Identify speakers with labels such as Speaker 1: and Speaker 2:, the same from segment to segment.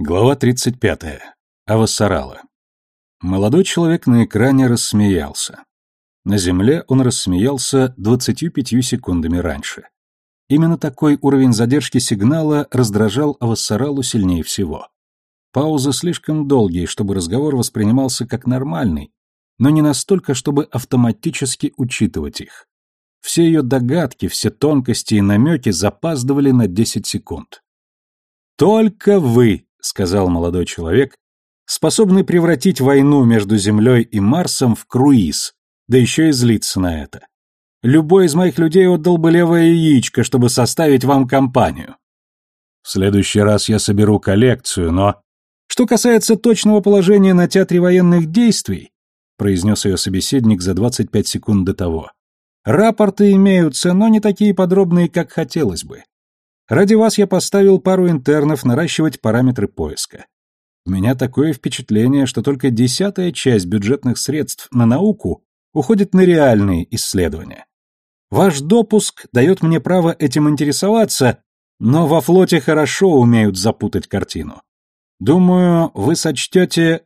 Speaker 1: Глава 35. Авасарала. Молодой человек на экране рассмеялся. На земле он рассмеялся 25 секундами раньше. Именно такой уровень задержки сигнала раздражал Авасаралу сильнее всего. Паузы слишком долгие, чтобы разговор воспринимался как нормальный, но не настолько, чтобы автоматически учитывать их. Все ее догадки, все тонкости и намеки запаздывали на 10 секунд. «Только вы», — сказал молодой человек, способный превратить войну между Землей и Марсом в круиз, да еще и злиться на это. Любой из моих людей отдал бы левое яичко, чтобы составить вам компанию. В следующий раз я соберу коллекцию, но... Что касается точного положения на театре военных действий, произнес ее собеседник за 25 секунд до того, рапорты имеются, но не такие подробные, как хотелось бы. Ради вас я поставил пару интернов наращивать параметры поиска. У меня такое впечатление, что только десятая часть бюджетных средств на науку уходит на реальные исследования. Ваш допуск дает мне право этим интересоваться, но во флоте хорошо умеют запутать картину. Думаю, вы сочтете...»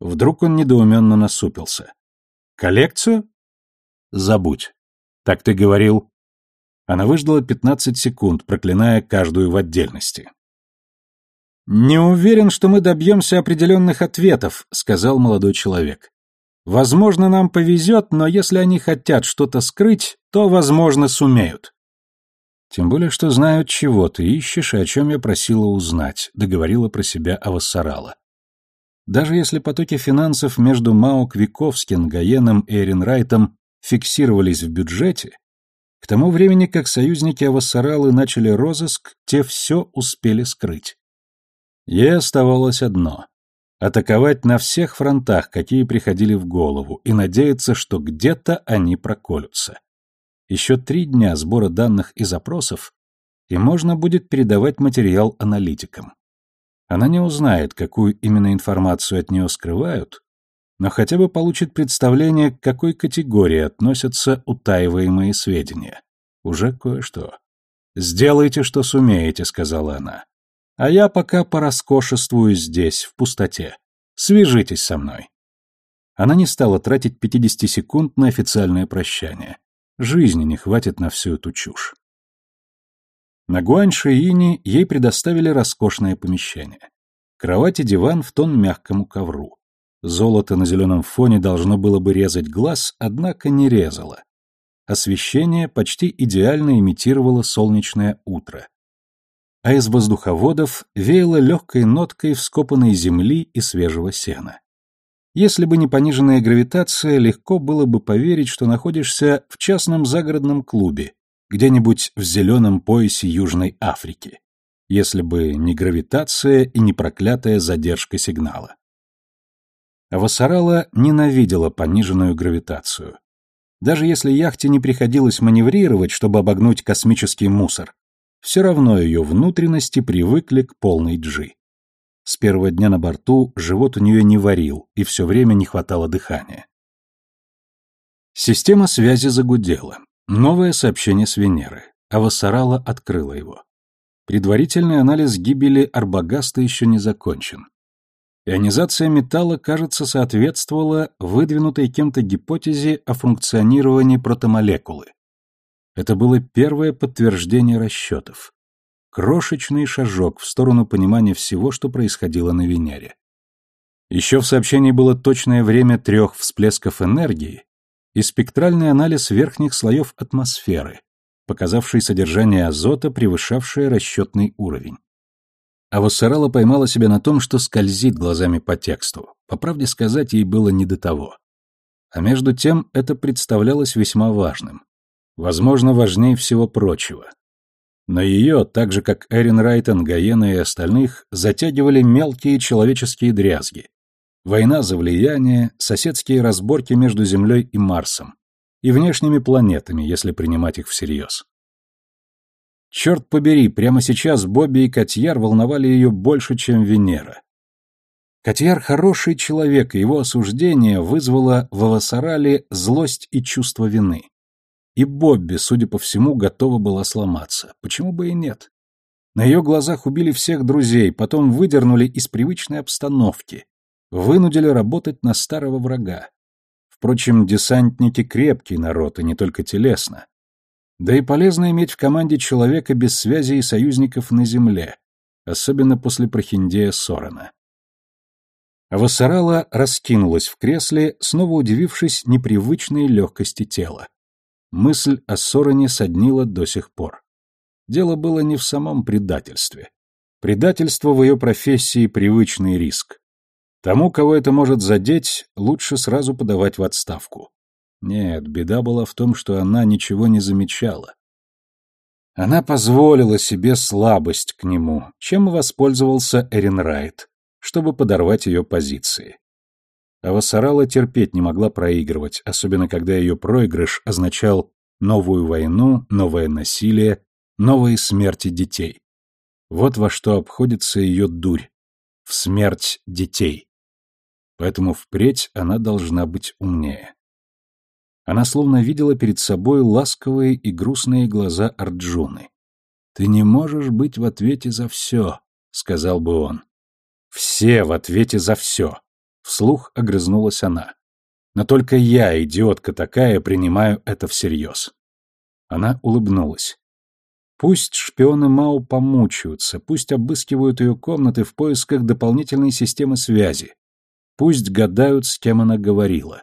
Speaker 1: Вдруг он недоуменно насупился. «Коллекцию?» «Забудь. Так ты говорил, она выждала 15 секунд, проклиная каждую в отдельности. «Не уверен, что мы добьемся определенных ответов», — сказал молодой человек. «Возможно, нам повезет, но если они хотят что-то скрыть, то, возможно, сумеют». «Тем более, что знают, чего ты ищешь и о чем я просила узнать», — договорила про себя Авассарала. Даже если потоки финансов между Мао Квиковским, Гаеном и Эренрайтом фиксировались в бюджете, к тому времени, как союзники Авассаралы начали розыск, те все успели скрыть. Ей оставалось одно — атаковать на всех фронтах, какие приходили в голову, и надеяться, что где-то они проколются. Еще три дня сбора данных и запросов, и можно будет передавать материал аналитикам. Она не узнает, какую именно информацию от нее скрывают, но хотя бы получит представление, к какой категории относятся утаиваемые сведения. Уже кое-что. «Сделайте, что сумеете», — сказала она. «А я пока пороскошествую здесь, в пустоте. Свяжитесь со мной». Она не стала тратить 50 секунд на официальное прощание. Жизни не хватит на всю эту чушь. На Гуаньшиине ей предоставили роскошное помещение. Кровать и диван в тон мягкому ковру. Золото на зеленом фоне должно было бы резать глаз, однако не резало. Освещение почти идеально имитировало солнечное утро. А из воздуховодов веяло легкой ноткой вскопанной земли и свежего сена. Если бы не пониженная гравитация, легко было бы поверить, что находишься в частном загородном клубе, где-нибудь в зеленом поясе Южной Африки, если бы не гравитация и не проклятая задержка сигнала. Вассарала ненавидела пониженную гравитацию. Даже если яхте не приходилось маневрировать, чтобы обогнуть космический мусор, все равно ее внутренности привыкли к полной джи. С первого дня на борту живот у нее не варил, и все время не хватало дыхания. Система связи загудела. Новое сообщение с Венеры. А Вассарала открыла его. Предварительный анализ гибели Арбагаста еще не закончен. Ионизация металла, кажется, соответствовала выдвинутой кем-то гипотезе о функционировании протомолекулы. Это было первое подтверждение расчетов. Крошечный шажок в сторону понимания всего, что происходило на Венере. Еще в сообщении было точное время трех всплесков энергии и спектральный анализ верхних слоев атмосферы, показавший содержание азота, превышавшее расчетный уровень. А Вассарала поймала себя на том, что скользит глазами по тексту. По правде сказать, ей было не до того. А между тем это представлялось весьма важным. Возможно, важнее всего прочего. Но ее, так же как Эрин Райтон, Гаена и остальных, затягивали мелкие человеческие дрязги. Война за влияние, соседские разборки между Землей и Марсом, и внешними планетами, если принимать их всерьез. Черт побери, прямо сейчас Бобби и Котьяр волновали ее больше, чем Венера. Котьяр хороший человек, и его осуждение вызвало в Авасарале злость и чувство вины. И Бобби, судя по всему, готова была сломаться. Почему бы и нет? На ее глазах убили всех друзей, потом выдернули из привычной обстановки, вынудили работать на старого врага. Впрочем, десантники крепкий народ, и не только телесно. Да и полезно иметь в команде человека без связи и союзников на земле, особенно после прохиндея Сорона. Вассарала раскинулась в кресле, снова удивившись непривычной легкости тела. Мысль о Сороне соднила до сих пор. Дело было не в самом предательстве. Предательство в ее профессии – привычный риск. Тому, кого это может задеть, лучше сразу подавать в отставку. Нет, беда была в том, что она ничего не замечала. Она позволила себе слабость к нему, чем воспользовался Эрин Райт, чтобы подорвать ее позиции. А Вассарала терпеть не могла проигрывать, особенно когда ее проигрыш означал новую войну, новое насилие, новые смерти детей. Вот во что обходится ее дурь. В смерть детей. Поэтому впредь она должна быть умнее. Она словно видела перед собой ласковые и грустные глаза Арджуны. «Ты не можешь быть в ответе за все», — сказал бы он. «Все в ответе за все», — вслух огрызнулась она. «Но только я, идиотка такая, принимаю это всерьез». Она улыбнулась. Пусть шпионы Мау помучаются, пусть обыскивают ее комнаты в поисках дополнительной системы связи, пусть гадают, с кем она говорила.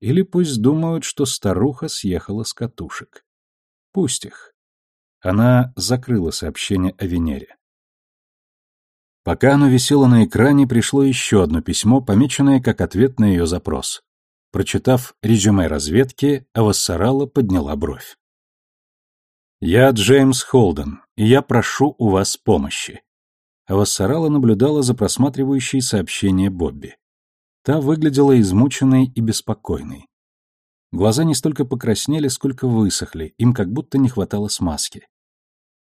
Speaker 1: Или пусть думают, что старуха съехала с катушек. Пусть их. Она закрыла сообщение о Венере. Пока оно висело на экране, пришло еще одно письмо, помеченное как ответ на ее запрос. Прочитав резюме разведки, Авассарала подняла бровь. «Я Джеймс Холден, и я прошу у вас помощи». Авассарала наблюдала за просматривающей сообщение Бобби. Та выглядела измученной и беспокойной. Глаза не столько покраснели, сколько высохли, им как будто не хватало смазки.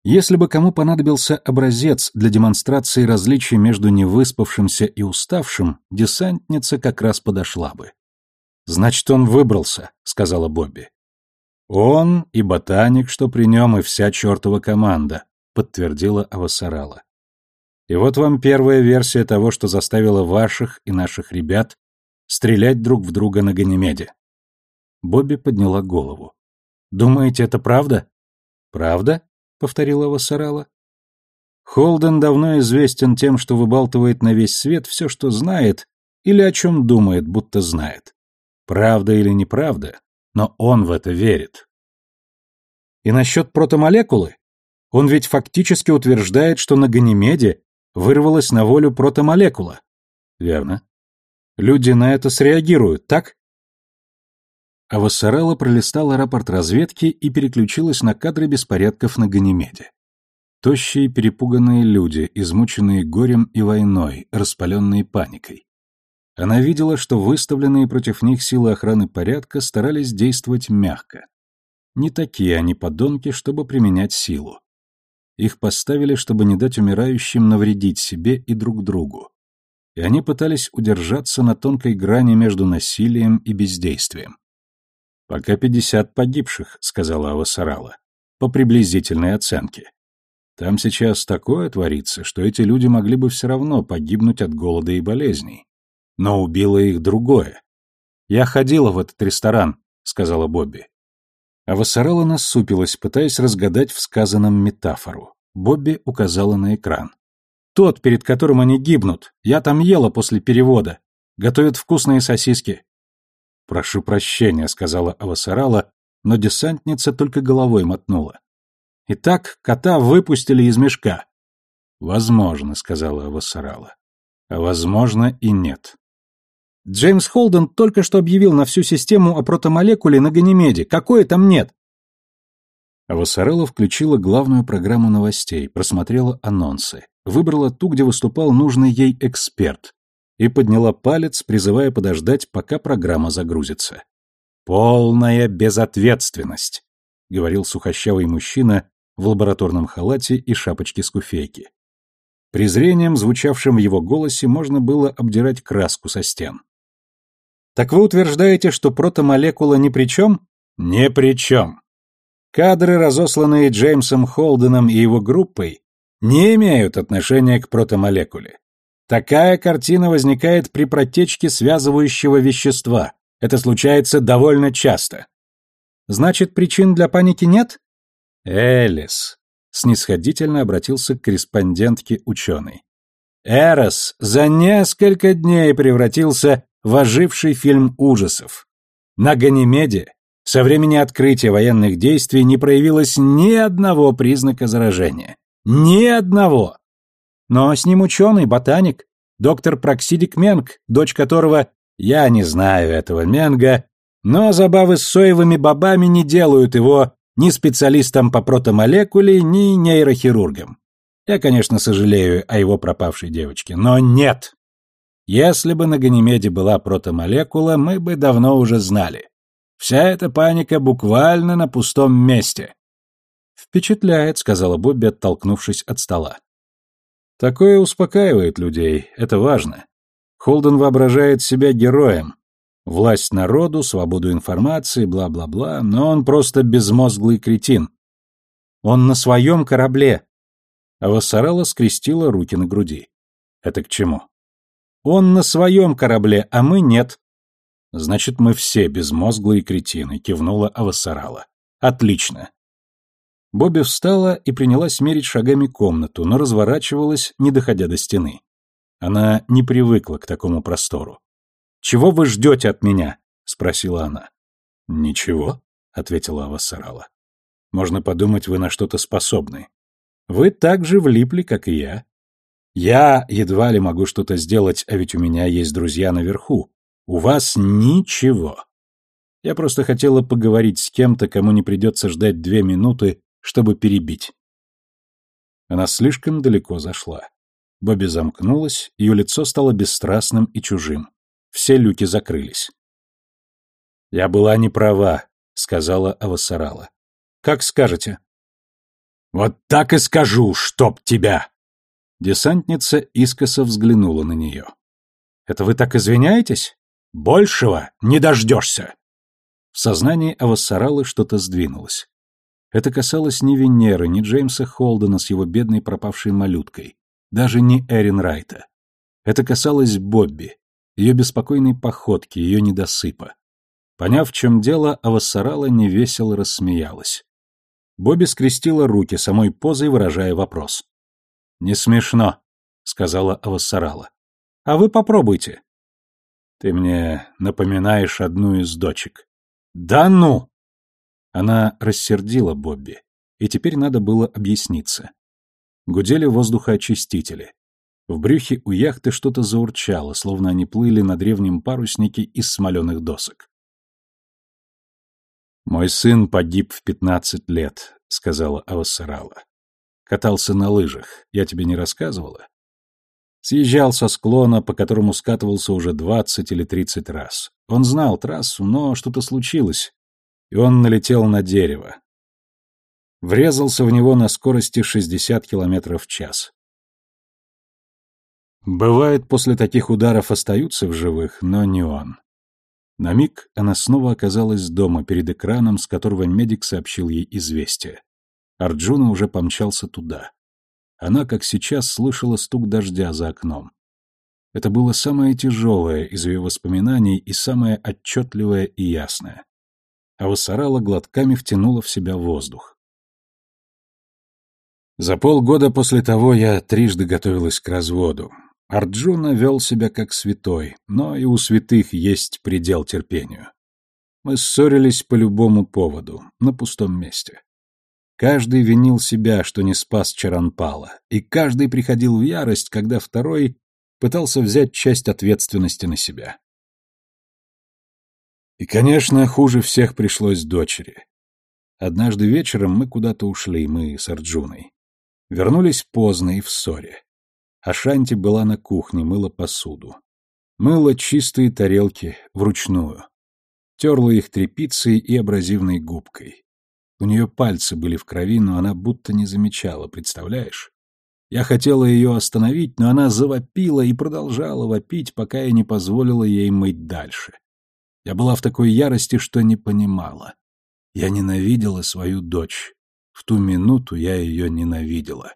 Speaker 1: Если бы кому понадобился образец для демонстрации различий между невыспавшимся и уставшим, десантница как раз подошла бы. «Значит, он выбрался», — сказала Бобби. «Он и ботаник, что при нем, и вся чертова команда», — подтвердила Авасарала. И вот вам первая версия того, что заставило ваших и наших ребят стрелять друг в друга на Ганимеде. Бобби подняла голову. «Думаете, это правда?» «Правда?» — повторила Вассарала. Холден давно известен тем, что выбалтывает на весь свет все, что знает, или о чем думает, будто знает. Правда или неправда, но он в это верит. И насчет протомолекулы? Он ведь фактически утверждает, что на Ганимеде вырвалась на волю протомолекула. Верно. Люди на это среагируют, так? А Вассарелла пролистала рапорт разведки и переключилась на кадры беспорядков на Ганимеде. Тощие перепуганные люди, измученные горем и войной, распаленные паникой. Она видела, что выставленные против них силы охраны порядка старались действовать мягко. Не такие они подонки, чтобы применять силу. Их поставили, чтобы не дать умирающим навредить себе и друг другу. И они пытались удержаться на тонкой грани между насилием и бездействием. «Пока пятьдесят погибших», — сказала Авасарала, — «по приблизительной оценке. Там сейчас такое творится, что эти люди могли бы все равно погибнуть от голода и болезней. Но убило их другое. «Я ходила в этот ресторан», — сказала Бобби. А Вассарелла насупилась, пытаясь разгадать в сказанном метафору. Бобби указала на экран. «Тот, перед которым они гибнут. Я там ела после перевода. Готовят вкусные сосиски». «Прошу прощения», — сказала Авасарала, но десантница только головой мотнула. «Итак, кота выпустили из мешка». «Возможно», — сказала Авасарала. «А возможно и нет». Джеймс Холден только что объявил на всю систему о протомолекуле на Ганимеде. Какое там нет? Авасарелла включила главную программу новостей, просмотрела анонсы, выбрала ту, где выступал нужный ей эксперт, и подняла палец, призывая подождать, пока программа загрузится. «Полная безответственность», — говорил сухощавый мужчина в лабораторном халате и шапочке с куфейки. Презрением, звучавшим в его голосе, можно было обдирать краску со стен. Так вы утверждаете, что протомолекула ни при чем? Ни при чем. Кадры, разосланные Джеймсом Холденом и его группой, не имеют отношения к протомолекуле. Такая картина возникает при протечке связывающего вещества. Это случается довольно часто. Значит, причин для паники нет? Элис, снисходительно обратился к корреспондентке ученый. Эрос за несколько дней превратился в фильм ужасов. На Ганимеде со времени открытия военных действий не проявилось ни одного признака заражения. Ни одного. Но с ним ученый, ботаник, доктор Проксидик Менг, дочь которого... Я не знаю этого Менга, но забавы с соевыми бобами не делают его ни специалистом по протомолекуле, ни нейрохирургом. Я, конечно, сожалею о его пропавшей девочке, но нет. Если бы на Ганимеде была протомолекула, мы бы давно уже знали. Вся эта паника буквально на пустом месте. Впечатляет, сказала Бобби, оттолкнувшись от стола. Такое успокаивает людей, это важно. Холден воображает себя героем. Власть народу, свободу информации, бла-бла-бла, но он просто безмозглый кретин. Он на своем корабле, а Вассарала скрестила руки на груди. Это к чему? Он на своем корабле, а мы нет. Значит, мы все безмозглые кретины, кивнула Авасарала. Отлично. Бобби встала и принялась мерить шагами комнату, но разворачивалась, не доходя до стены. Она не привыкла к такому простору. «Чего вы ждете от меня?» — спросила она. «Ничего», — ответила Авасарала. «Можно подумать, вы на что-то способны. Вы так же влипли, как и я. Я едва ли могу что-то сделать, а ведь у меня есть друзья наверху. У вас ничего. Я просто хотела поговорить с кем-то, кому не придется ждать две минуты, чтобы перебить. Она слишком далеко зашла. Бобби замкнулась, ее лицо стало бесстрастным и чужим. Все люки закрылись. «Я была не права», — сказала Авасарала. «Как скажете». «Вот так и скажу, чтоб тебя!» Десантница искоса взглянула на нее. «Это вы так извиняетесь? Большего не дождешься!» В сознании Авассаралы что-то сдвинулось. Это касалось ни Венеры, ни Джеймса Холдена с его бедной пропавшей малюткой, даже не Эрин Райта. Это касалось Бобби, ее беспокойной походки, ее недосыпа. Поняв, в чем дело, Авассарала невесело рассмеялась. Бобби скрестила руки, самой позой выражая вопрос. «Не смешно», — сказала Авассарала. «А вы попробуйте». «Ты мне напоминаешь одну из дочек». «Да ну!» Она рассердила Бобби, и теперь надо было объясниться. Гудели воздухоочистители. В брюхе у яхты что-то заурчало, словно они плыли на древнем паруснике из смоленых досок. «Мой сын погиб в пятнадцать лет», — сказала Авасарала. «Катался на лыжах. Я тебе не рассказывала?» Съезжал со склона, по которому скатывался уже двадцать или тридцать раз. Он знал трассу, но что-то случилось, и он налетел на дерево. Врезался в него на скорости шестьдесят километров в час. Бывает, после таких ударов остаются в живых, но не он. На миг она снова оказалась дома перед экраном, с которого медик сообщил ей известие. Арджуна уже помчался туда. Она, как сейчас, слышала стук дождя за окном. Это было самое тяжелое из ее воспоминаний и самое отчетливое и ясное. А Вассарала глотками втянула в себя воздух. За полгода после того я трижды готовилась к разводу. Арджуна вел себя как святой, но и у святых есть предел терпению. Мы ссорились по любому поводу, на пустом месте. Каждый винил себя, что не спас Чаранпала, и каждый приходил в ярость, когда второй пытался взять часть ответственности на себя. И, конечно, хуже всех пришлось дочери. Однажды вечером мы куда-то ушли, мы с Арджуной. Вернулись поздно и в ссоре. Ашанти была на кухне, мыла посуду. Мыла чистые тарелки вручную. Терла их тряпицей и абразивной губкой. У нее пальцы были в крови, но она будто не замечала, представляешь? Я хотела ее остановить, но она завопила и продолжала вопить, пока я не позволила ей мыть дальше. Я была в такой ярости, что не понимала. Я ненавидела свою дочь. В ту минуту я ее ненавидела.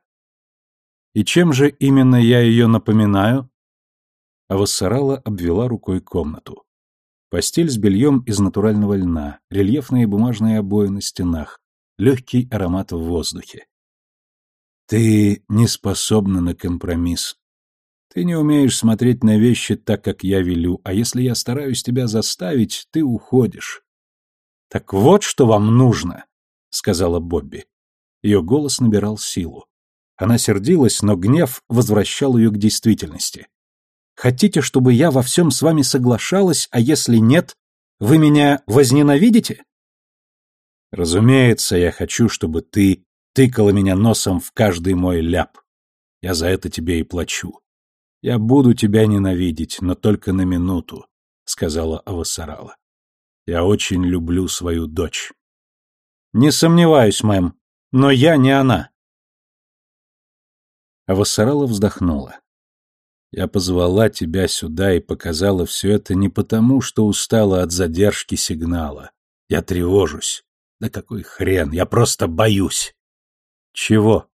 Speaker 1: И чем же именно я ее напоминаю? Авассарала обвела рукой комнату. Постель с бельем из натурального льна, рельефные бумажные обои на стенах, легкий аромат в воздухе. Ты не способна на компромисс. Ты не умеешь смотреть на вещи так, как я велю, а если я стараюсь тебя заставить, ты уходишь. Так вот, что вам нужно, сказала Бобби. Ее голос набирал силу. Она сердилась, но гнев возвращал ее к действительности. Хотите, чтобы я во всем с вами соглашалась, а если нет, вы меня возненавидите? Разумеется, я хочу, чтобы ты тыкала меня носом в каждый мой ляп. Я за это тебе и плачу. Я буду тебя ненавидеть, но только на минуту, сказала Авасарала. Я очень люблю свою дочь. Не сомневаюсь, мэм, но я не она. Авасарала вздохнула. Я позвала тебя сюда и показала все это не потому, что устала от задержки сигнала. Я тревожусь. Да какой хрен, я просто боюсь. Чего?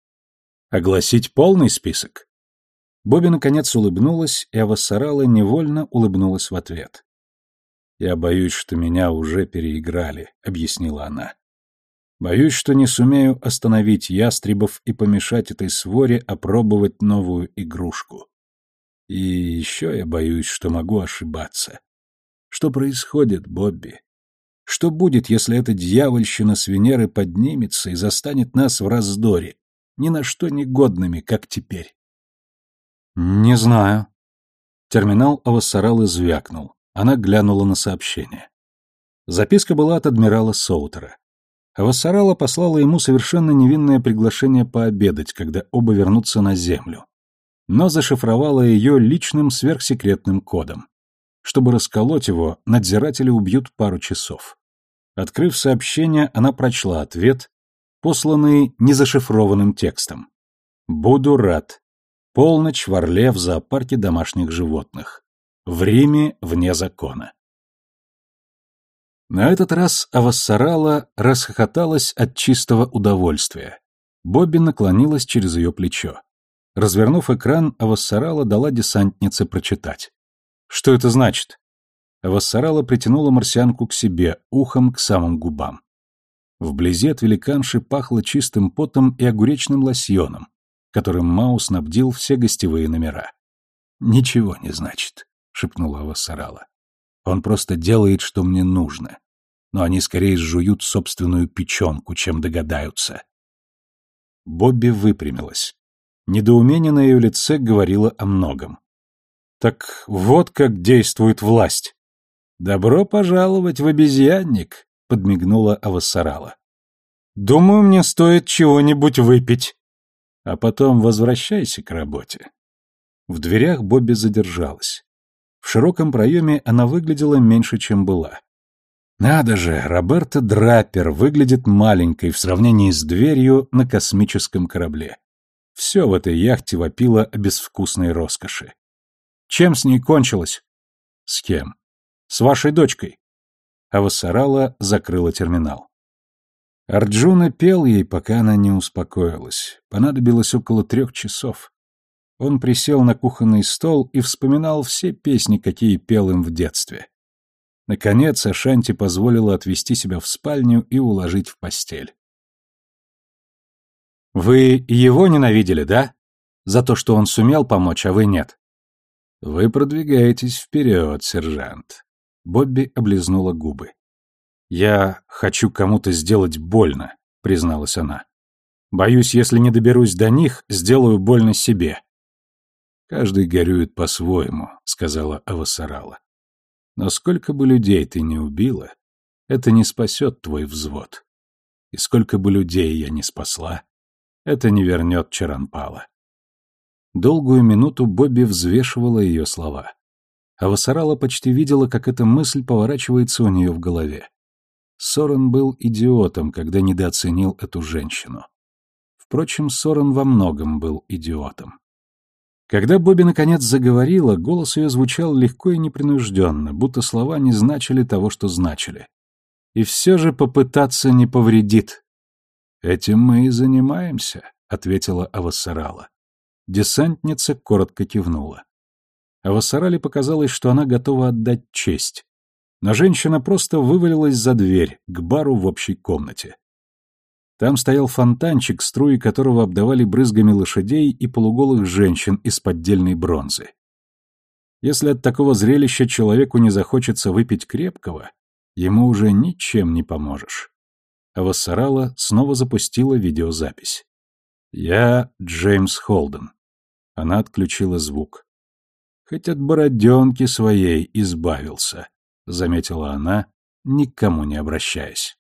Speaker 1: Огласить полный список? Бобби наконец улыбнулась, и Авассарала невольно улыбнулась в ответ. «Я боюсь, что меня уже переиграли», — объяснила она. «Боюсь, что не сумею остановить ястребов и помешать этой своре опробовать новую игрушку. И еще я боюсь, что могу ошибаться. Что происходит, Бобби? Что будет, если эта дьявольщина с Венеры поднимется и застанет нас в раздоре, ни на что не годными, как теперь? Не знаю. Терминал Авассаралы звякнул. Она глянула на сообщение. Записка была от адмирала Соутера. Авассарала послала ему совершенно невинное приглашение пообедать, когда оба вернутся на землю но зашифровала ее личным сверхсекретным кодом. Чтобы расколоть его, надзиратели убьют пару часов. Открыв сообщение, она прочла ответ, посланный незашифрованным текстом. «Буду рад. Полночь в Орле в зоопарке домашних животных. В Риме вне закона». На этот раз Авассарала расхохоталась от чистого удовольствия. Бобби наклонилась через ее плечо. Развернув экран, Авассарала дала десантнице прочитать. «Что это значит?» Авассарала притянула марсианку к себе, ухом к самым губам. Вблизи от великанши пахло чистым потом и огуречным лосьоном, которым Мау снабдил все гостевые номера. «Ничего не значит», — шепнула Авассарала. «Он просто делает, что мне нужно. Но они скорее сжуют собственную печенку, чем догадаются». Бобби выпрямилась. Недоумение на ее лице говорило о многом. Так вот как действует власть. Добро пожаловать в обезьянник, подмигнула Авасарала. Думаю, мне стоит чего-нибудь выпить. А потом возвращайся к работе. В дверях Бобби задержалась. В широком проеме она выглядела меньше, чем была. Надо же, Роберта Драпер выглядит маленькой в сравнении с дверью на космическом корабле. Все в этой яхте вопило о безвкусной роскоши. Чем с ней кончилось? С кем? С вашей дочкой. А Вассарала закрыла терминал. Арджуна пел ей, пока она не успокоилась. Понадобилось около трех часов. Он присел на кухонный стол и вспоминал все песни, какие пел им в детстве. Наконец Ашанти позволила отвести себя в спальню и уложить в постель. Вы его ненавидели, да? За то, что он сумел помочь, а вы нет. Вы продвигаетесь вперед, сержант. Бобби облизнула губы. Я хочу кому-то сделать больно, призналась она. Боюсь, если не доберусь до них, сделаю больно себе. Каждый горюет по-своему, сказала Авасарала. Но сколько бы людей ты не убила, это не спасет твой взвод. И сколько бы людей я не спасла, это не вернет Чаранпала. Долгую минуту Бобби взвешивала ее слова. А Васарала почти видела, как эта мысль поворачивается у нее в голове. Сорен был идиотом, когда недооценил эту женщину. Впрочем, Сорен во многом был идиотом. Когда Бобби наконец заговорила, голос ее звучал легко и непринужденно, будто слова не значили того, что значили. И все же попытаться не повредит. «Этим мы и занимаемся», — ответила Авассарала. Десантница коротко кивнула. А Вассарале показалось, что она готова отдать честь. Но женщина просто вывалилась за дверь, к бару в общей комнате. Там стоял фонтанчик, струи которого обдавали брызгами лошадей и полуголых женщин из поддельной бронзы. Если от такого зрелища человеку не захочется выпить крепкого, ему уже ничем не поможешь. А Вассарала снова запустила видеозапись. «Я Джеймс Холден». Она отключила звук. «Хоть от бороденки своей избавился», — заметила она, никому не обращаясь.